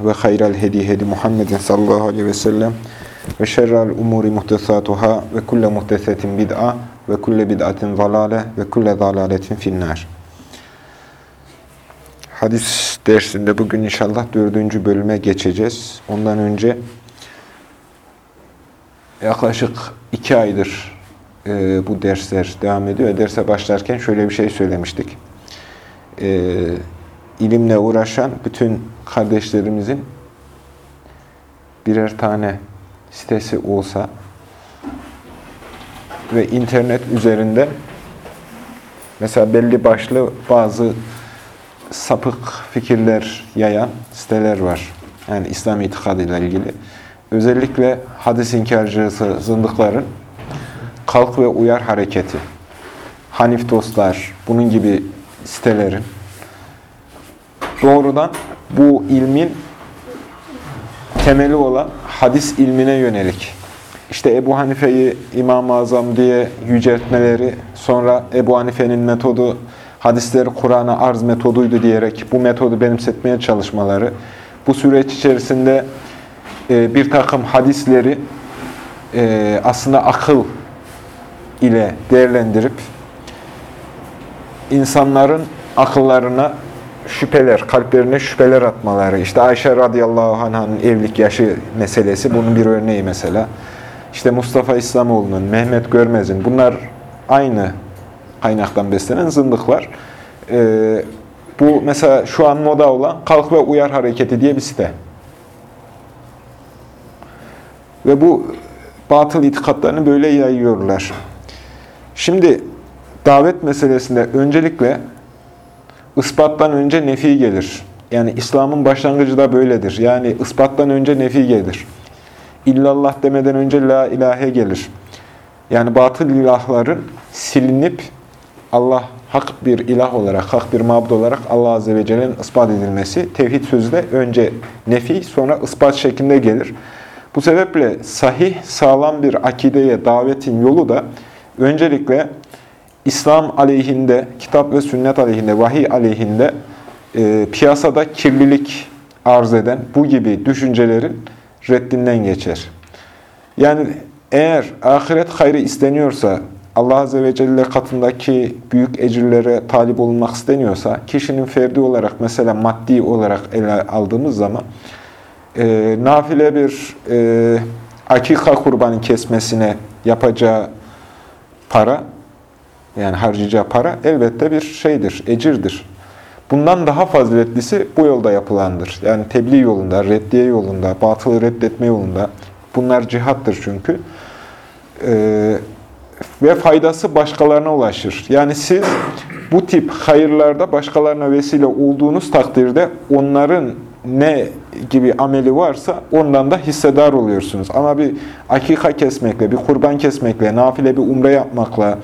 ve hayral hedi hedi Muhammedin sallallahu aleyhi ve sellem ve şerrel umuri muhtesatuhâ ve kulle muhtesetin bid'a ve kulle bid'atin zalale ve kulle zalaletin finnâr. Hadis dersinde bugün inşallah dördüncü bölüme geçeceğiz. Ondan önce yaklaşık iki aydır e, bu dersler devam ediyor. Derse başlarken şöyle bir şey söylemiştik. E, ilimle uğraşan bütün kardeşlerimizin birer tane sitesi olsa ve internet üzerinde mesela belli başlı bazı sapık fikirler yayan siteler var. Yani İslam itikadıyla ilgili. Özellikle hadis inkarcısı zındıkların kalk ve uyar hareketi, Hanif dostlar, bunun gibi sitelerin doğrudan bu ilmin temeli olan hadis ilmine yönelik. İşte Ebu Hanife'yi İmam-ı Azam diye yüceltmeleri, sonra Ebu Hanife'nin metodu hadisleri Kur'an'a arz metoduydu diyerek bu metodu benimsetmeye çalışmaları, bu süreç içerisinde e, bir takım hadisleri e, aslında akıl ile değerlendirip insanların akıllarına şüpheler, kalplerine şüpheler atmaları. İşte Ayşe radıyallahu anh'ın evlilik yaşı meselesi bunun bir örneği mesela. İşte Mustafa İslamoğlu'nun, Mehmet Görmez'in bunlar aynı kaynaktan beslenen zındıklar. Ee, bu mesela şu an moda olan Kalk ve Uyar Hareketi diye bir site. Ve bu batıl itikatlarını böyle yayıyorlar. Şimdi davet meselesinde öncelikle ispattan önce nefi gelir. Yani İslam'ın başlangıcı da böyledir. Yani ispattan önce nefi gelir. İllallah demeden önce la ilahe gelir. Yani batıl ilahların silinip Allah hak bir ilah olarak, hak bir mabud olarak Allah Azze ve Celle'nin ispat edilmesi. Tevhid sözü de önce nefi sonra ispat şeklinde gelir. Bu sebeple sahih, sağlam bir akideye davetin yolu da öncelikle İslam aleyhinde, kitap ve sünnet aleyhinde, vahiy aleyhinde e, piyasada kirlilik arz eden bu gibi düşüncelerin reddinden geçer. Yani eğer ahiret hayrı isteniyorsa, Allah Azze ve Celle katındaki büyük ecirlere talip olunmak isteniyorsa, kişinin ferdi olarak mesela maddi olarak ele aldığımız zaman e, nafile bir e, akika kurbanı kesmesine yapacağı para yani harcayacağı para elbette bir şeydir, ecirdir. Bundan daha faziletlisi bu yolda yapılandır. Yani tebliğ yolunda, reddiye yolunda, batılı reddetme yolunda. Bunlar cihattır çünkü. Ee, ve faydası başkalarına ulaşır. Yani siz bu tip hayırlarda başkalarına vesile olduğunuz takdirde onların ne gibi ameli varsa ondan da hissedar oluyorsunuz. Ama bir akika kesmekle, bir kurban kesmekle, nafile bir umre yapmakla,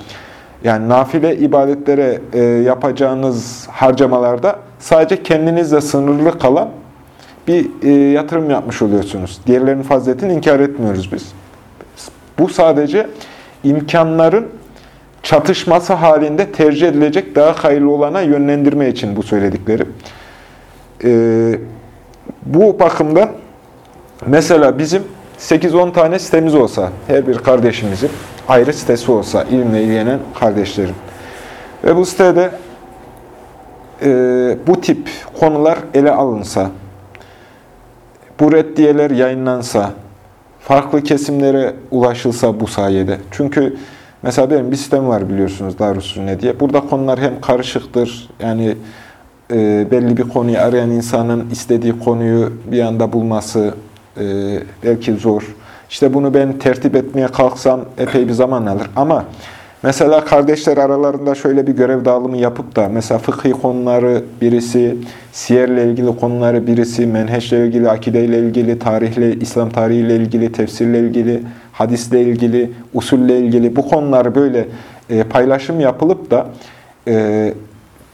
yani nafile ibadetlere e, yapacağınız harcamalarda sadece kendinizle sınırlı kalan bir e, yatırım yapmış oluyorsunuz. Diğerlerinin faziletini inkar etmiyoruz biz. Bu sadece imkanların çatışması halinde tercih edilecek daha hayırlı olana yönlendirme için bu söyledikleri. E, bu bakımdan mesela bizim 8-10 tane sitemiz olsa, her bir kardeşimizin ayrı sitesi olsa, ilimle ilgilenen kardeşlerin. Ve bu sitede e, bu tip konular ele alınsa, bu reddiyeler yayınlansa, farklı kesimlere ulaşılsa bu sayede. Çünkü mesela benim bir sitem var biliyorsunuz Darüsünne diye. Burada konular hem karışıktır, yani e, belli bir konuyu arayan insanın istediği konuyu bir anda bulması e, belki zor. İşte bunu ben tertip etmeye kalksam epey bir zaman alır. Ama Mesela kardeşler aralarında şöyle bir görev dağılımı yapıp da mesela fıkhi konuları birisi, siyerle ilgili konuları birisi, menheşle ilgili, akideyle ilgili, tarihle, İslam tarihiyle ilgili, tefsirle ilgili, hadisle ilgili, usulle ilgili bu konuları böyle e, paylaşım yapılıp da e,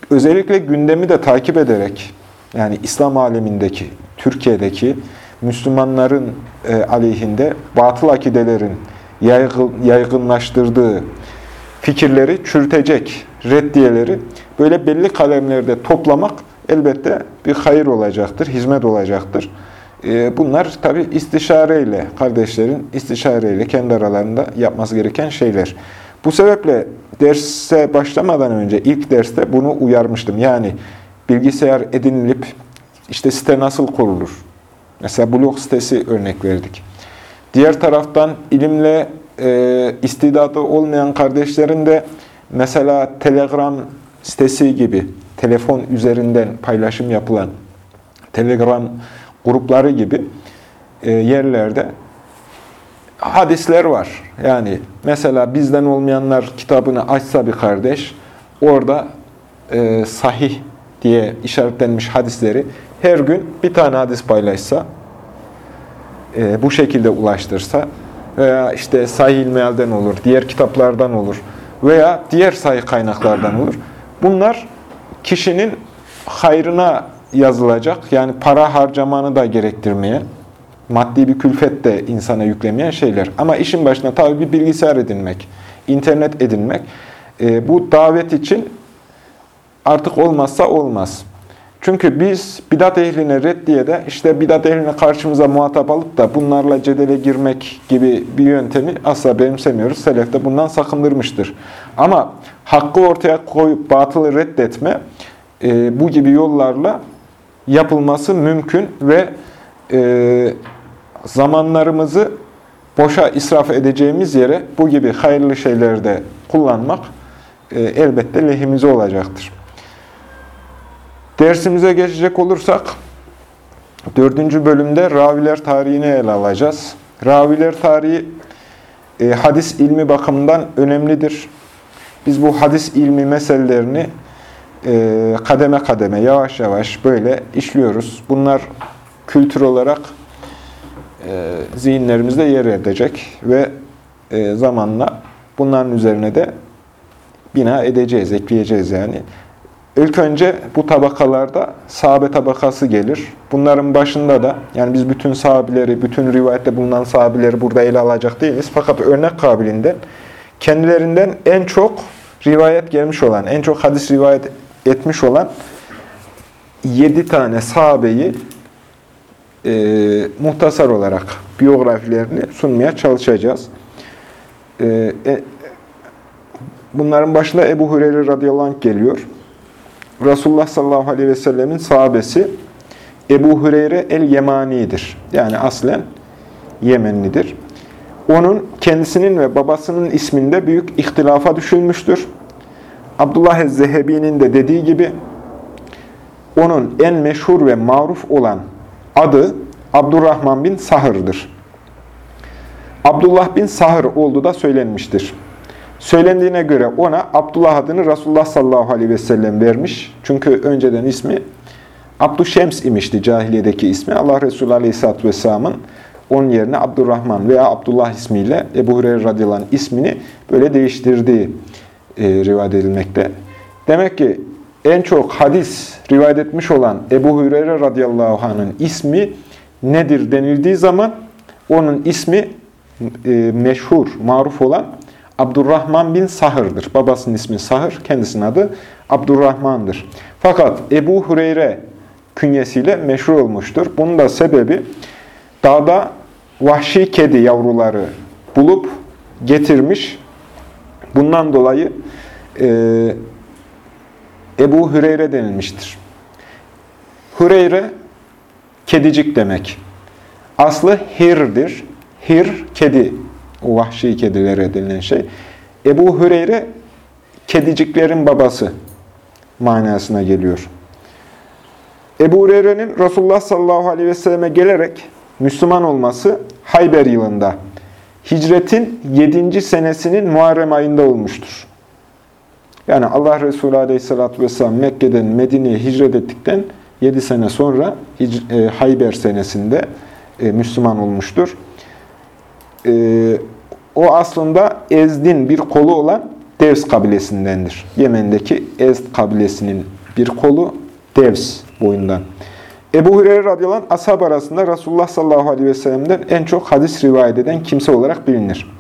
özellikle gündemi de takip ederek yani İslam alemindeki, Türkiye'deki Müslümanların e, aleyhinde batıl akidelerin yaygın, yaygınlaştırdığı fikirleri çürütecek reddiyeleri böyle belli kalemlerde toplamak elbette bir hayır olacaktır, hizmet olacaktır. E, bunlar tabi istişareyle, kardeşlerin istişareyle kendi aralarında yapması gereken şeyler. Bu sebeple derse başlamadan önce ilk derste bunu uyarmıştım. Yani bilgisayar edinilip işte site nasıl kurulur? Mesela blog sitesi örnek verdik. Diğer taraftan ilimle e, istidadı olmayan kardeşlerin de mesela Telegram sitesi gibi telefon üzerinden paylaşım yapılan Telegram grupları gibi e, yerlerde hadisler var. Yani mesela bizden olmayanlar kitabını açsa bir kardeş, orada e, sahih diye işaretlenmiş hadisleri her gün bir tane hadis paylaşsa, e, bu şekilde ulaştırsa veya işte sahih mealden olur, diğer kitaplardan olur veya diğer sahih kaynaklardan olur. Bunlar kişinin hayrına yazılacak, yani para harcamanı da gerektirmeye, maddi bir külfet de insana yüklemeyen şeyler. Ama işin başına tabii bir bilgisayar edinmek, internet edinmek, e, bu davet için artık olmazsa olmaz. Çünkü biz bidat ehline reddiye de işte bidat ehline karşımıza muhatap alıp da bunlarla cedele girmek gibi bir yöntemi asla benimsemiyoruz. Selef de bundan sakındırmıştır. Ama hakkı ortaya koyup batılı reddetme e, bu gibi yollarla yapılması mümkün ve e, zamanlarımızı boşa israf edeceğimiz yere bu gibi hayırlı şeylerde kullanmak e, elbette lehimize olacaktır. Dersimize geçecek olursak, dördüncü bölümde raviler tarihini ele alacağız. Raviler tarihi e, hadis ilmi bakımından önemlidir. Biz bu hadis ilmi meselelerini e, kademe kademe, yavaş yavaş böyle işliyoruz. Bunlar kültür olarak e, zihinlerimizde yer edecek ve e, zamanla bunların üzerine de bina edeceğiz, ekleyeceğiz yani. İlk önce bu tabakalarda sahabe tabakası gelir. Bunların başında da, yani biz bütün sahabileri, bütün rivayette bulunan sahabileri burada ele alacak değiliz. Fakat örnek kabilinden, kendilerinden en çok rivayet gelmiş olan, en çok hadis rivayet etmiş olan yedi tane sahabeyi e, muhtasar olarak biyografilerini sunmaya çalışacağız. E, e, bunların başında Ebu Hureyre radıyallahu anh geliyor. Resulullah sallallahu aleyhi ve sellemin sahabesi Ebu Hureyre el-Yemani'dir. Yani aslen Yemenlidir. Onun kendisinin ve babasının isminde büyük ihtilafa düşülmüştür. Abdullah el-Zehebi'nin de dediği gibi onun en meşhur ve maruf olan adı Abdurrahman bin Sahır'dır. Abdullah bin Sahır olduğu da söylenmiştir. Söylendiğine göre ona Abdullah adını Resulullah sallallahu aleyhi ve sellem vermiş. Çünkü önceden ismi Abdüşems imişti cahiliyedeki ismi. Allah Resulü aleyhisselatü vesselamın onun yerine Abdurrahman veya Abdullah ismiyle Ebu Hureyre radıyallahu ismini böyle değiştirdiği e, rivayet edilmekte. Demek ki en çok hadis rivayet etmiş olan Ebu Hureyre radıyallahu anh'ın ismi nedir denildiği zaman onun ismi e, meşhur, maruf olan Abdurrahman bin Sahır'dır. Babasının ismi Sahır, kendisinin adı Abdurrahman'dır. Fakat Ebu Hureyre künyesiyle meşhur olmuştur. Bunun da sebebi dağda vahşi kedi yavruları bulup getirmiş. Bundan dolayı e, Ebu Hüreyre denilmiştir. Hüreyre, kedicik demek. Aslı hirdir. Hir, kedi. O vahşi kedilere denilen şey. Ebu Hüreyre, kediciklerin babası manasına geliyor. Ebu Hureyre'nin Resulullah sallallahu aleyhi ve selleme gelerek Müslüman olması Hayber yılında hicretin 7. senesinin Muharrem ayında olmuştur. Yani Allah Resulü Aleyhisselatü Vesselam Mekke'den Medine'ye hicret ettikten 7 sene sonra e, Hayber senesinde e, Müslüman olmuştur. E, o aslında Ezd'in bir kolu olan Devs kabilesindendir. Yemen'deki Ezd kabilesinin bir kolu Devs boyundan. Ebu Hureyre radıyallahu anh ashab arasında Resulullah sallallahu aleyhi ve sellem'den en çok hadis rivayet eden kimse olarak bilinir.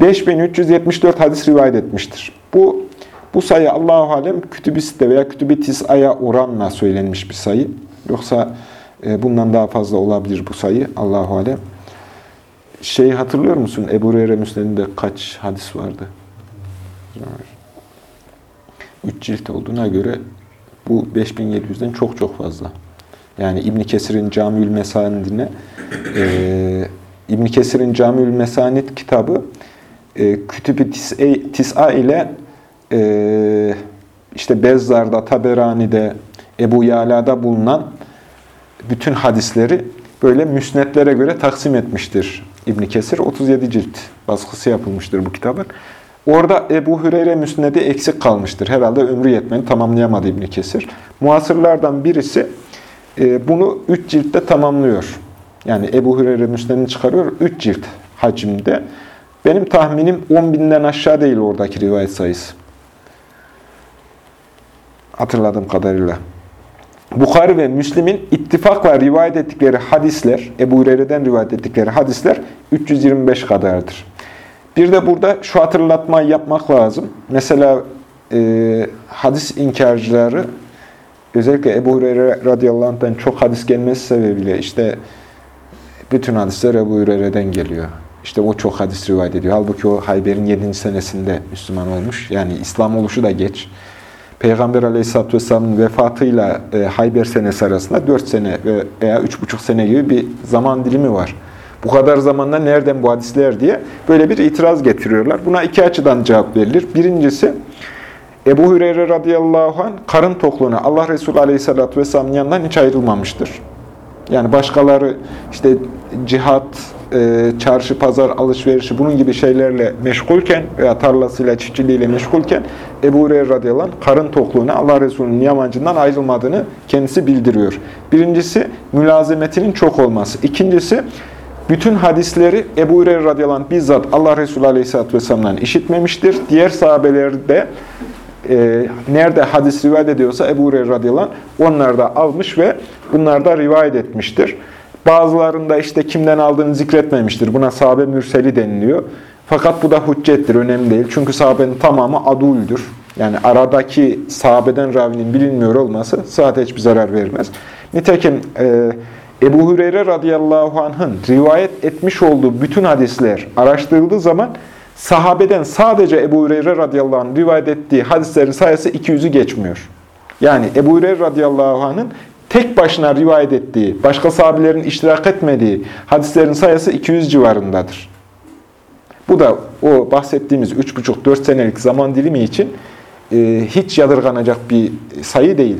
5374 hadis rivayet etmiştir. Bu bu sayı Allahu alem kütüb-i veya kütüb-i tis'aya oranla söylenmiş bir sayı. Yoksa e, bundan daha fazla olabilir bu sayı Allahu alem. Şeyi hatırlıyor musun? Ebu Hureyre Müslim'de kaç hadis vardı? Üç cilt olduğuna göre bu 5700'den çok çok fazla. Yani İbn Kesir'in Camiül Mesanidine e, İbn Kesir'in Camiül Mesanid kitabı e, Kütüb-i Tis'a ile e, işte Bezzar'da, Taberani'de, Ebu Yala'da bulunan bütün hadisleri böyle müsnetlere göre taksim etmiştir İbn Kesir. 37 cilt baskısı yapılmıştır bu kitabın. Orada Ebu Hüreyre müsnedi eksik kalmıştır. Herhalde ömrü yetmeni tamamlayamadı İbn Kesir. Muasırlardan birisi e, bunu 3 ciltte tamamlıyor. Yani Ebu Hüreyre müsnedini çıkarıyor 3 cilt hacimde. Benim tahminim 10 binden aşağı değil oradaki rivayet sayısı. Hatırladığım kadarıyla. Bukhari ve Müslim'in ittifakla rivayet ettikleri hadisler, Ebu Hureyre'den rivayet ettikleri hadisler 325 kadardır. Bir de burada şu hatırlatmayı yapmak lazım. Mesela e, hadis inkarcıları özellikle Ebu Hureyre radıyallahu anh'tan çok hadis gelmesi sebebiyle işte bütün hadisler Ebu Hureyre'den geliyor. İşte o çok hadis rivayet ediyor. Halbuki o Hayber'in 7. senesinde Müslüman olmuş. Yani İslam oluşu da geç. Peygamber aleyhisselatü vesselamın vefatıyla e, Hayber senesi arasında 4 sene veya 3,5 sene gibi bir zaman dilimi var. Bu kadar zamanda nereden bu hadisler diye böyle bir itiraz getiriyorlar. Buna iki açıdan cevap verilir. Birincisi, Ebu Hüreyre radıyallahu anh karın tokluğuna Allah Resulü aleyhissalatü vesselamın yanından hiç ayrılmamıştır. Yani başkaları işte cihat, e, çarşı, pazar, alışverişi bunun gibi şeylerle meşgulken veya tarlasıyla, çiftçiliğiyle meşgulken Ebu Hureyre radıyallahu anh karın tokluğuna Allah Resulü'nün yamancından ayrılmadığını kendisi bildiriyor. Birincisi mülazemetinin çok olması. İkincisi bütün hadisleri Ebu Hureyre radıyallahu anh bizzat Allah Resulü aleyhisselatü vesselam'dan işitmemiştir. Diğer sahabeler de e, nerede hadis rivayet ediyorsa Ebu Hureyre radıyallahu anh onlar da almış ve bunlar da rivayet etmiştir. Bazılarında işte kimden aldığını zikretmemiştir. Buna sahabe mürseli deniliyor. Fakat bu da hüccettir, önemli değil. Çünkü sahabenin tamamı aduldür. Yani aradaki sahabeden ravinin bilinmiyor olması saate hiçbir zarar vermez. Nitekim e, Ebu Hüreyre radıyallahu anh'ın rivayet etmiş olduğu bütün hadisler araştırıldığı zaman sahabeden sadece Ebu Hüreyre radıyallahu anh rivayet ettiği hadislerin sayısı 200'ü geçmiyor. Yani Ebu Hüreyre radıyallahu anh'ın tek başına rivayet ettiği, başka sahabelerin iştirak etmediği hadislerin sayısı 200 civarındadır. Bu da o bahsettiğimiz 3,5-4 senelik zaman dilimi için e, hiç yadırganacak bir sayı değil.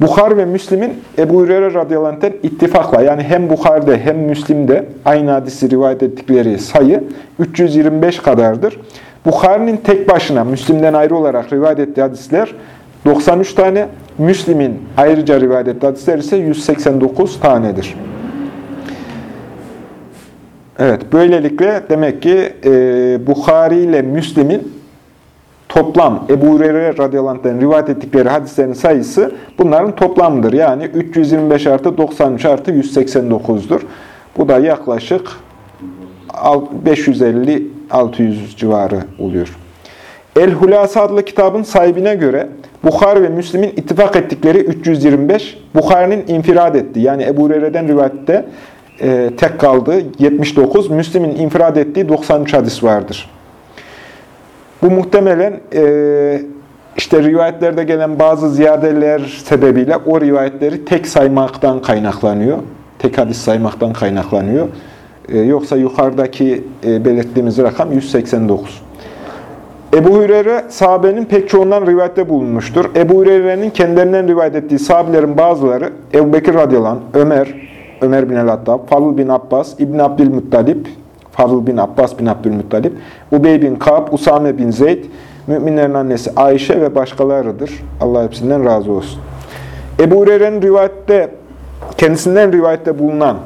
Bukhar ve Müslim'in Ebu Hureyre radıyallahu anh'ten ittifakla yani hem Bukhar'da hem Müslim'de aynı hadisi rivayet ettikleri sayı 325 kadardır. Bukhari'nin tek başına Müslim'den ayrı olarak rivayet ettiği hadisler 93 tane, Müslim'in ayrıca rivayet ettiği hadisler ise 189 tanedir. Evet, böylelikle demek ki e, Bukhari ile Müslim'in toplam Ebu Hureyre radıyallahu rivayet ettikleri hadislerin sayısı bunların toplamıdır. Yani 325 artı 93 artı 189'dur. Bu da yaklaşık 550-600 civarı oluyor. El-Hulasa adlı kitabın sahibine göre Bukhari ve Müslim'in ittifak ettikleri 325, Bukhari'nin infirad ettiği yani Ebu Hureyre'den rivayette e, tek kaldığı 79, Müslim'in infirad ettiği 93 hadis vardır. Bu muhtemelen e, işte rivayetlerde gelen bazı ziyadeler sebebiyle o rivayetleri tek saymaktan kaynaklanıyor. Tek hadis saymaktan kaynaklanıyor. E, yoksa yukarıdaki e, belirttiğimiz rakam 189. Ebu Hüreyre sahabenin pek çoğundan rivayette bulunmuştur. Ebu Hüreyre'nin kendilerinden rivayet ettiği sahabelerin bazıları Ebu Bekir radıyallahu Ömer, Ömer bin el-Hattab, Fadıl bin Abbas, İbn Abdülmuttalip, Fadıl bin Abbas bin Abdülmuttalip, Ubey bin Kab, Usame bin Zeyd, müminlerin annesi Ayşe ve başkalarıdır. Allah hepsinden razı olsun. Ebu Hureyre'nin rivayette, kendisinden rivayette bulunan,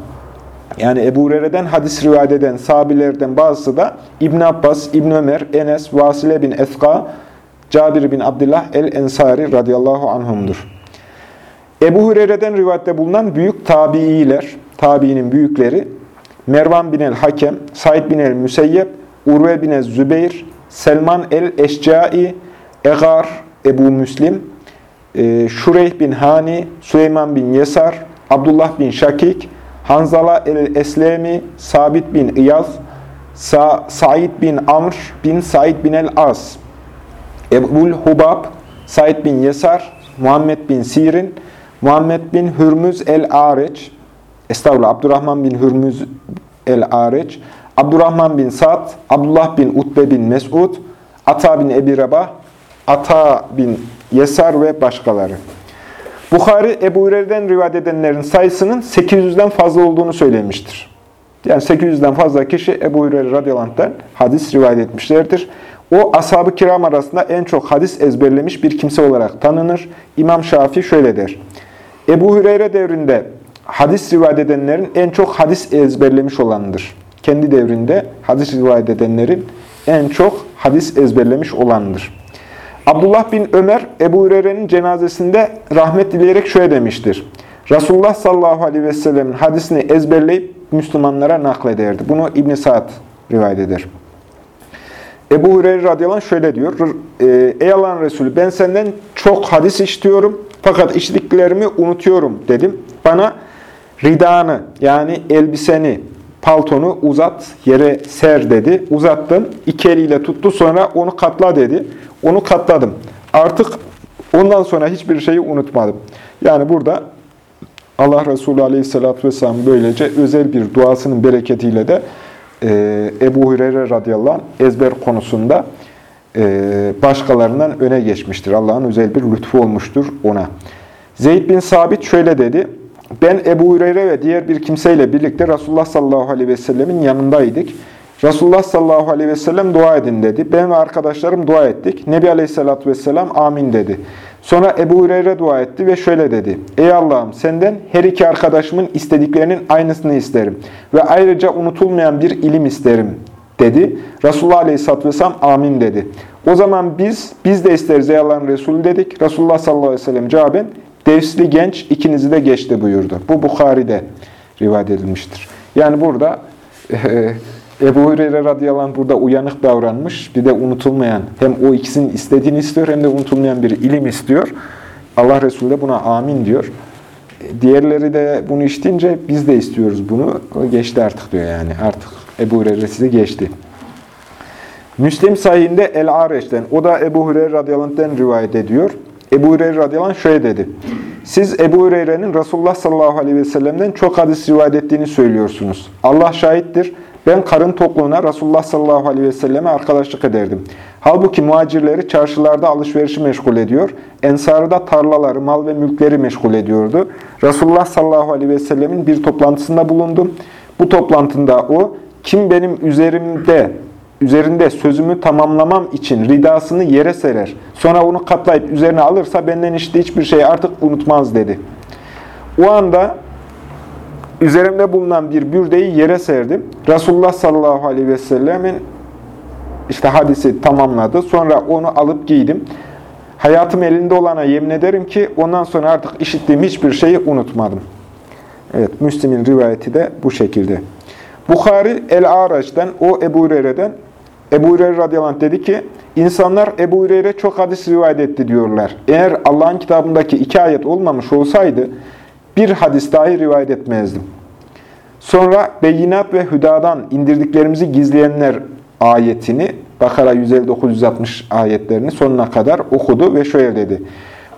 yani Ebu Hureyre'den hadis rivayet eden sahabilerden bazısı da İbn Abbas, İbn Ömer, Enes, Vasile bin Eska, Cabir bin Abdullah el-Ensari radıyallahu anhumdur. Ebu Hureyre'den rivayette bulunan büyük tabiiler, tabiinin büyükleri, Mervan bin el-Hakem, Said bin el-Müseyyep, Urve bin el-Zübeyir, Selman el-Eşcai, Egar, Ebu Müslim, e, Şureyh bin Hani, Süleyman bin Yesar, Abdullah bin Şakik, Hanzala el-Eslemi, Sabit bin İyaz, Sa Said bin Amr bin Said bin el-As, Ebul Hubab, Said bin Yesar, Muhammed bin Sirin, Muhammed bin Hürmüz el-Areç, Estağfurullah, Abdurrahman bin Hürmüz el-Areç, Abdurrahman bin Sa'd, Abdullah bin Utbe bin Mesud, Ata bin Ebi Rabah, Ata bin Yesar ve başkaları. Bukhari, Ebu Hureyre'den rivayet edenlerin sayısının 800'den fazla olduğunu söylemiştir. Yani 800'den fazla kişi Ebu Hureyre radıyallahu hadis rivayet etmişlerdir. O ashab-ı kiram arasında en çok hadis ezberlemiş bir kimse olarak tanınır. İmam Şafii şöyle der. Ebu Hureyre devrinde hadis rivayet edenlerin en çok hadis ezberlemiş olanıdır. Kendi devrinde hadis rivayet edenlerin en çok hadis ezberlemiş olanıdır. Abdullah bin Ömer, Ebu Hureyre'nin cenazesinde rahmet dileyerek şöyle demiştir. Resulullah sallallahu aleyhi ve sellemin hadisini ezberleyip Müslümanlara naklederdi. Bunu İbn Sa'd rivayet eder. Ebu Hureyre radıyallahu anh şöyle diyor. E, Ey Allah'ın Resulü ben senden çok hadis işitiyorum fakat işittiklerimi unutuyorum dedim. Bana ridanı yani elbiseni, paltonu uzat, yere ser dedi. Uzattım, iki eliyle tuttu sonra onu katla dedi. Onu katladım. Artık ondan sonra hiçbir şeyi unutmadım. Yani burada Allah Resulü Aleyhisselatü Vesselam böylece özel bir duasının bereketiyle de e, Ebu Hureyre radıyallahu anh ezber konusunda e, başkalarından öne geçmiştir. Allah'ın özel bir lütfu olmuştur ona. Zeyd bin Sabit şöyle dedi. Ben Ebu Hureyre ve diğer bir kimseyle birlikte Resulullah sallallahu aleyhi ve sellemin yanındaydık. Resulullah sallallahu aleyhi ve sellem dua edin dedi. Ben ve arkadaşlarım dua ettik. Nebi aleyhissalatü vesselam amin dedi. Sonra Ebu Hureyre dua etti ve şöyle dedi. Ey Allah'ım senden her iki arkadaşımın istediklerinin aynısını isterim. Ve ayrıca unutulmayan bir ilim isterim dedi. Resulullah aleyhissalatü vesselam amin dedi. O zaman biz, biz de isteriz ey Allah'ın Resulü dedik. Resulullah sallallahu aleyhi ve sellem cevaben devsli genç ikinizi de geçti buyurdu. Bu Bukhari'de rivayet edilmiştir. Yani burada Ebu Hureyre radıyallahu anh burada uyanık davranmış. Bir de unutulmayan, hem o ikisinin istediğini istiyor hem de unutulmayan bir ilim istiyor. Allah Resulü de buna amin diyor. Diğerleri de bunu iştince biz de istiyoruz bunu. O geçti artık diyor yani. Artık Ebu Hureyre sizi geçti. Müslim sahihinde El-Areş'ten, o da Ebu Hureyre radıyallahu rivayet ediyor. Ebu Hureyre radıyallahu şöyle dedi. Siz Ebu Hureyre'nin Resulullah sallallahu aleyhi ve sellem'den çok hadis rivayet ettiğini söylüyorsunuz. Allah şahittir. Ben karın tokluğuna Resulullah sallallahu aleyhi ve selleme arkadaşlık ederdim. Halbuki muhacirleri çarşılarda alışverişi meşgul ediyor, ensarı da tarlaları, mal ve mülkleri meşgul ediyordu. Resulullah sallallahu aleyhi ve sellemin bir toplantısında bulundum. Bu toplantında o, kim benim üzerimde, üzerinde sözümü tamamlamam için ridasını yere serer, sonra onu katlayıp üzerine alırsa benden işte hiçbir şey artık unutmaz dedi. O anda üzerimde bulunan bir bürdeyi yere serdim. Resulullah sallallahu aleyhi ve sellemin işte hadisi tamamladı. Sonra onu alıp giydim. Hayatım elinde olana yemin ederim ki ondan sonra artık işittiğim hiçbir şeyi unutmadım. Evet, Müslim'in rivayeti de bu şekilde. Bukhari El-Araç'tan, o Ebu Hureyre'den, Ebu Hureyre radıyallahu anh dedi ki, insanlar Ebu Hureyre çok hadis rivayet etti diyorlar. Eğer Allah'ın kitabındaki iki ayet olmamış olsaydı, bir hadis dahi rivayet etmezdim. Sonra Beyinat ve Hüda'dan indirdiklerimizi gizleyenler ayetini, Bakara 159-160 ayetlerini sonuna kadar okudu ve şöyle dedi.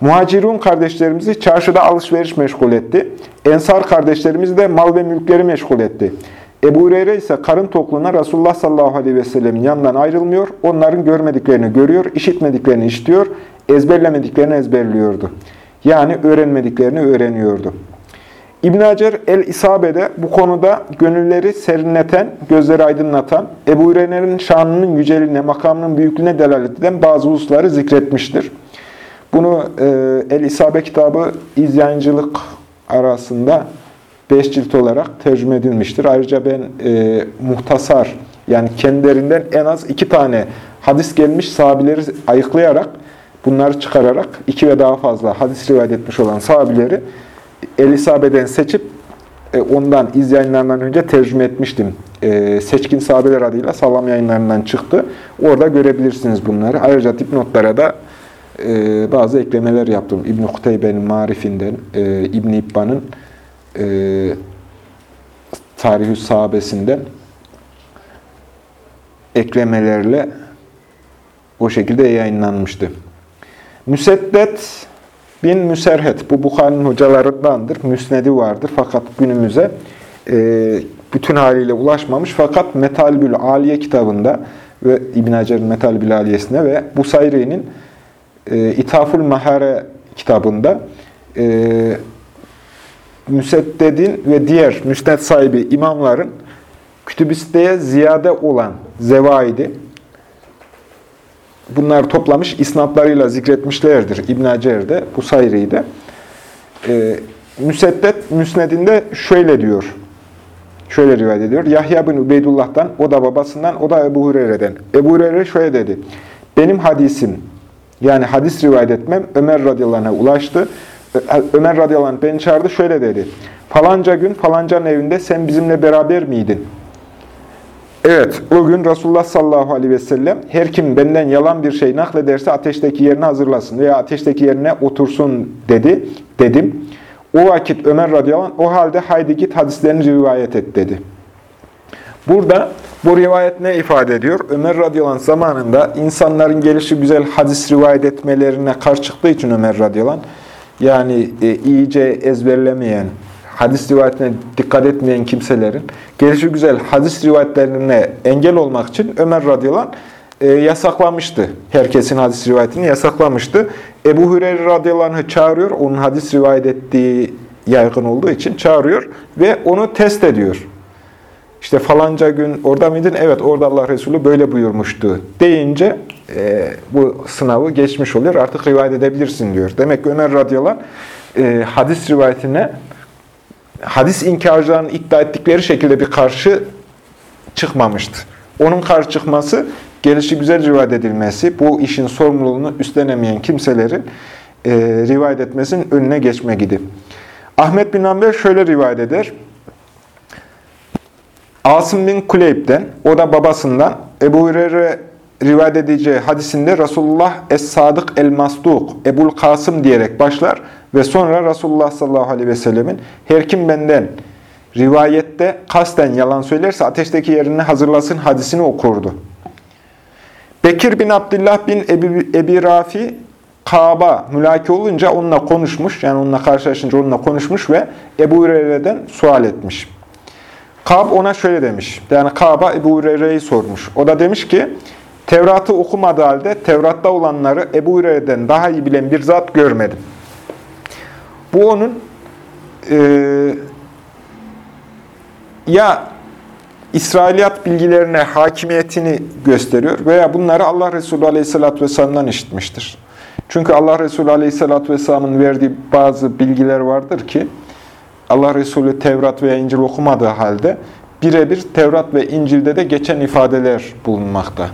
Muhacirun kardeşlerimizi çarşıda alışveriş meşgul etti. Ensar kardeşlerimizi de mal ve mülkleri meşgul etti. Ebu Hureyre ise karın tokluğuna Resulullah sallallahu aleyhi ve sellemin yanından ayrılmıyor. Onların görmediklerini görüyor, işitmediklerini işitiyor, ezberlemediklerini ezberliyordu. Yani öğrenmediklerini öğreniyordu. İbn Hacer el-İsabe'de bu konuda gönülleri serinleten, gözleri aydınlatan, Ebu Hureyre'nin şanının yüceliğine, makamının büyüklüğüne delalet eden bazı hususları zikretmiştir. Bunu e, El-İsabe kitabı izyancılık arasında beş cilt olarak tercüme edilmiştir. Ayrıca ben e, muhtasar, yani kendilerinden en az iki tane hadis gelmiş sahabileri ayıklayarak, bunları çıkararak iki ve daha fazla hadis rivayet etmiş olan sahabileri El-İsabe'den seçip e, ondan iz yayınlarından önce tercüme etmiştim. E, Seçkin Sahabeler adıyla sağlam yayınlarından çıktı. Orada görebilirsiniz bunları. Ayrıca dipnotlara da e, bazı eklemeler yaptım. İbn-i Kuteybe'nin marifinden, e, İbn-i İbban'ın e, tarih sahabesinden eklemelerle o şekilde yayınlanmıştı. Müseddet bin Müserhet, bu Bukhari'nin hocalarındandır. Müsnedi vardır fakat günümüze e, bütün haliyle ulaşmamış. Fakat Metalbül Aliye kitabında ve İbn Hacer'in Metalbül Aliyesine ve Busayri'nin e, İtaful Mahare kitabında e, Müsedded'in ve diğer müsned sahibi imamların kütübisteye ziyade olan zevaidi, bunlar toplamış isnatlarıyla zikretmişlerdir İbn Hacer'de, bu sayriyi E, Müseddet Müsned'inde şöyle diyor. Şöyle rivayet ediyor. Yahya bin Ubeydullah'tan, o da babasından, o da Ebu Hureyre'den. Ebu Hureyre şöyle dedi. Benim hadisim, yani hadis rivayet etmem Ömer radıyallahu ulaştı. Ömer radıyallahu beni çağırdı, şöyle dedi. Falanca gün falancanın evinde sen bizimle beraber miydin? Evet, o gün Resulullah sallallahu aleyhi ve sellem her kim benden yalan bir şey naklederse ateşteki yerine hazırlasın veya ateşteki yerine otursun dedi. Dedim. O vakit Ömer radıyallahu anh, o halde haydi git hadislerini rivayet et dedi. Burada bu rivayet ne ifade ediyor? Ömer radıyallahu anh zamanında insanların gelişi güzel hadis rivayet etmelerine karşı çıktığı için Ömer radıyallahu anh, yani e, iyice ezberlemeyen, hadis rivayetine dikkat etmeyen kimselerin gelişi güzel hadis rivayetlerine engel olmak için Ömer radıyallahu e, yasaklamıştı. Herkesin hadis rivayetini yasaklamıştı. Ebu Hureyre radıyallahu çağırıyor. Onun hadis rivayet ettiği yaygın olduğu için çağırıyor ve onu test ediyor. İşte falanca gün orada mıydın? Evet orada Allah Resulü böyle buyurmuştu deyince e, bu sınavı geçmiş oluyor. Artık rivayet edebilirsin diyor. Demek ki Ömer radıyallahu anh, e, hadis rivayetine hadis inkarcılarının iddia ettikleri şekilde bir karşı çıkmamıştı. Onun karşı çıkması, gelişi güzel rivayet edilmesi, bu işin sorumluluğunu üstlenemeyen kimselerin e, rivayet etmesinin önüne geçme gibi. Ahmet bin Amber şöyle rivayet eder. Asım bin Kuleyb'den, o da babasından Ebu Hureyre rivayet edeceği hadisinde Resulullah Es-Sadık El-Masduk, Ebul Kasım diyerek başlar ve sonra Resulullah sallallahu aleyhi ve sellemin her kim benden rivayette kasten yalan söylerse ateşteki yerini hazırlasın hadisini okurdu. Bekir bin Abdullah bin Ebi, Ebi Rafi Kaaba mülaki olunca onunla konuşmuş, yani onunla karşılaşınca onunla konuşmuş ve Ebu Hureyre'den sual etmiş. Kab ona şöyle demiş, yani Kaaba Ebu Hureyre'yi sormuş. O da demiş ki, Tevrat'ı okumadığı halde Tevrat'ta olanları Ebu Hureyre'den daha iyi bilen bir zat görmedim. Bu onun e, ya İsrailiyat bilgilerine hakimiyetini gösteriyor veya bunları Allah Resulü Aleyhisselatü Vesselam'dan işitmiştir. Çünkü Allah Resulü Aleyhisselatü Vesselam'ın verdiği bazı bilgiler vardır ki Allah Resulü Tevrat veya İncil okumadığı halde birebir Tevrat ve İncil'de de geçen ifadeler bulunmakta.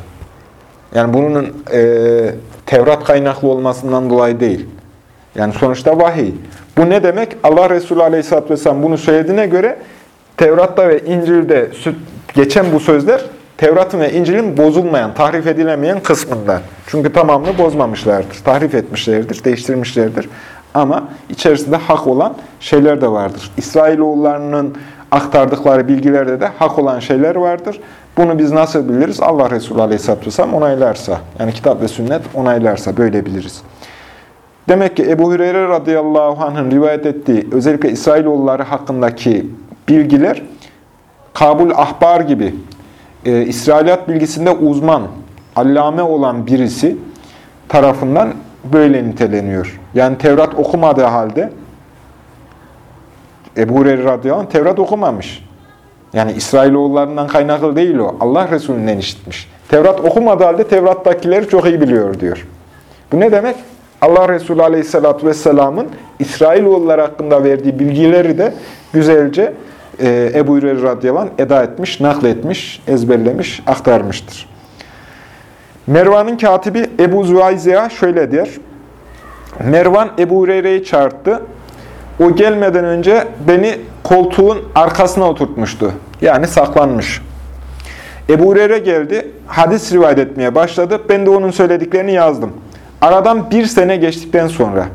Yani bunun e, Tevrat kaynaklı olmasından dolayı değil. Yani sonuçta vahiy. Bu ne demek? Allah Resulü Aleyhisselatü Vesselam bunu söylediğine göre Tevrat'ta ve İncil'de geçen bu sözler Tevrat'ın ve İncil'in bozulmayan, tahrif edilemeyen kısmından. Çünkü tamamını bozmamışlardır, tahrif etmişlerdir, değiştirmişlerdir. Ama içerisinde hak olan şeyler de vardır. İsrailoğullarının aktardıkları bilgilerde de hak olan şeyler vardır. Bunu biz nasıl biliriz? Allah Resulü Aleyhisselatü Vesselam onaylarsa, yani kitap ve sünnet onaylarsa böyle biliriz. Demek ki Ebu Hureyre radıyallahu anh'ın rivayet ettiği özellikle İsrailoğulları hakkındaki bilgiler Kabul Ahbar gibi e, İsrailiyat bilgisinde uzman, allame olan birisi tarafından böyle niteleniyor. Yani Tevrat okumadığı halde Ebu Hureyre radıyallahu anh Tevrat okumamış. Yani İsrailoğullarından kaynaklı değil o. Allah Resulü'nden işitmiş. Tevrat okumadığı halde Tevrat'takileri çok iyi biliyor diyor. Bu ne demek? Allah Resulü Aleyhisselatü Vesselam'ın İsrailoğulları hakkında verdiği bilgileri de güzelce e, Ebu Hureyre radıyallahu anh eda etmiş, nakletmiş, ezberlemiş, aktarmıştır. Mervan'ın katibi Ebu Züayze'a şöyle der. Mervan Ebu Hureyre'yi çağırdı. O gelmeden önce beni koltuğun arkasına oturtmuştu. Yani saklanmış. Ebu Hureyre geldi, hadis rivayet etmeye başladı. Ben de onun söylediklerini yazdım. Aradan bir sene geçtikten sonra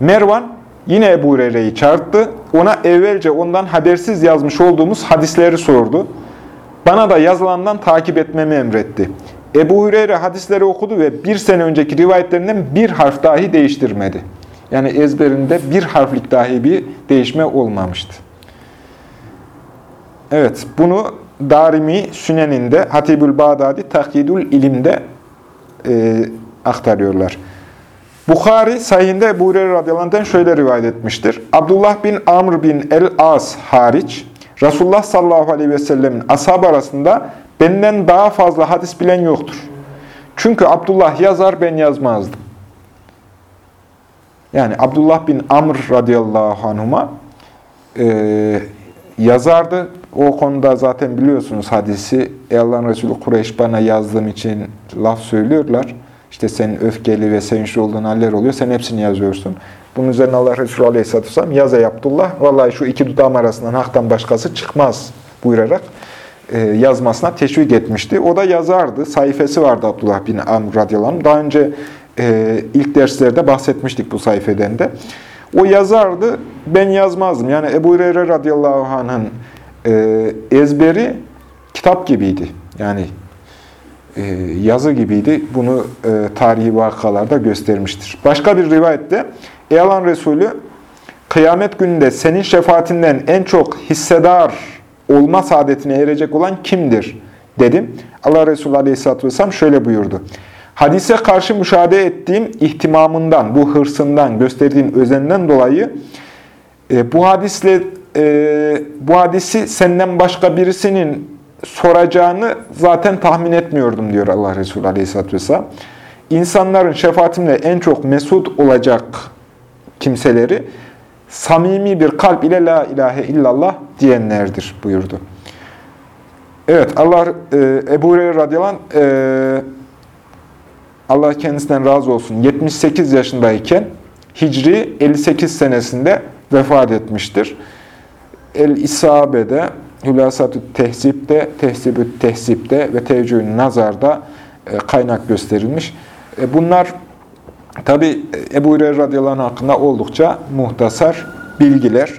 Mervan yine Ebu Hureyre'yi çağırdı. Ona evvelce ondan habersiz yazmış olduğumuz hadisleri sordu. Bana da yazılandan takip etmemi emretti. Ebu Hureyre hadisleri okudu ve bir sene önceki rivayetlerinden bir harf dahi değiştirmedi. Yani ezberinde bir harflik dahi bir değişme olmamıştı. Evet, bunu Darimi Sünen'inde, Hatibül Bağdadi Takyidül İlim'de e, aktarıyorlar. Bukhari sayhinde Ebu Hureyre radıyallahu şöyle rivayet etmiştir. Abdullah bin Amr bin el-As hariç, Resulullah sallallahu aleyhi ve sellemin ashab arasında benden daha fazla hadis bilen yoktur. Çünkü Abdullah yazar, ben yazmazdım. Yani Abdullah bin Amr radıyallahu anhuma e, yazardı. O konuda zaten biliyorsunuz hadisi. Ey Allah'ın Resulü Kureyş bana yazdığım için laf söylüyorlar. İşte senin öfkeli ve sevinçli olduğun haller oluyor. Sen hepsini yazıyorsun. Bunun üzerine Allah Resulü Aleyhisselatü Vesselam yaz ey Abdullah. Vallahi şu iki dudağım arasından haktan başkası çıkmaz buyurarak e, yazmasına teşvik etmişti. O da yazardı. Sayfası vardı Abdullah bin Amr radıyallahu anh. Daha önce e, ilk derslerde bahsetmiştik bu sayfeden de. O yazardı, ben yazmazdım. Yani Ebu Hureyre radıyallahu anh'ın e, ezberi kitap gibiydi. Yani e, yazı gibiydi. Bunu e, tarihi vakalarda göstermiştir. Başka bir rivayette Eyalan Resulü kıyamet gününde senin şefaatinden en çok hissedar olma saadetine erecek olan kimdir? dedim. Allah Resulü Aleyhisselatü Vesselam şöyle buyurdu. Hadise karşı müşahede ettiğim ihtimamından, bu hırsından, gösterdiğin özenden dolayı e, bu hadisle e, bu hadisi senden başka birisinin soracağını zaten tahmin etmiyordum diyor Allah Resulü Aleyhisselatü Vesselam. İnsanların şefaatimle en çok mesut olacak kimseleri samimi bir kalp ile la ilahe illallah diyenlerdir buyurdu. Evet Allah e, Ebu Hureyre radıyallahu anh, e, Allah kendisinden razı olsun 78 yaşındayken Hicri 58 senesinde vefat etmiştir. El-İsabe'de, Hülasat-ı Tehzip'te, Tehzib-ü Tehzip'te ve Tevcih-ü Nazar'da e, kaynak gösterilmiş. E, bunlar tabi Ebu Hureyre radıyallahu anh hakkında oldukça muhtasar bilgiler.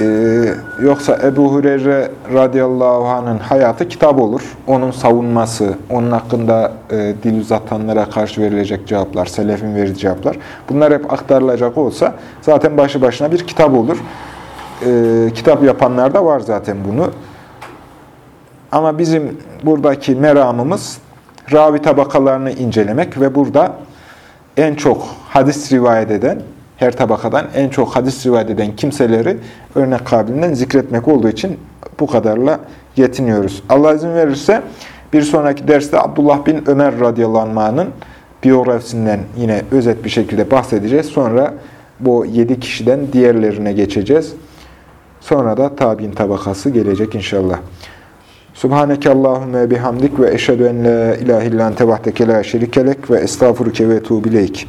Ee, yoksa Ebu Hureyre radıyallahu anh'ın hayatı kitap olur. Onun savunması, onun hakkında e, dil uzatanlara karşı verilecek cevaplar, selefin verdiği cevaplar. Bunlar hep aktarılacak olsa zaten başı başına bir kitap olur. E, kitap yapanlar da var zaten bunu. Ama bizim buradaki meramımız ravi tabakalarını incelemek ve burada en çok hadis rivayet eden, her tabakadan en çok hadis rivayet eden kimseleri örnek kabilinden zikretmek olduğu için bu kadarla yetiniyoruz. Allah izin verirse bir sonraki derste Abdullah bin Ömer radıyallahu anh'ın biyografisinden yine özet bir şekilde bahsedeceğiz. Sonra bu yedi kişiden diğerlerine geçeceğiz. Sonra da tabi'in tabakası gelecek inşallah. Subhaneke Allahümme bihamdik ve eşhedü en la ilahe illan tevahdeke la şerikelek ve estağfuruke ve tuğbileyk.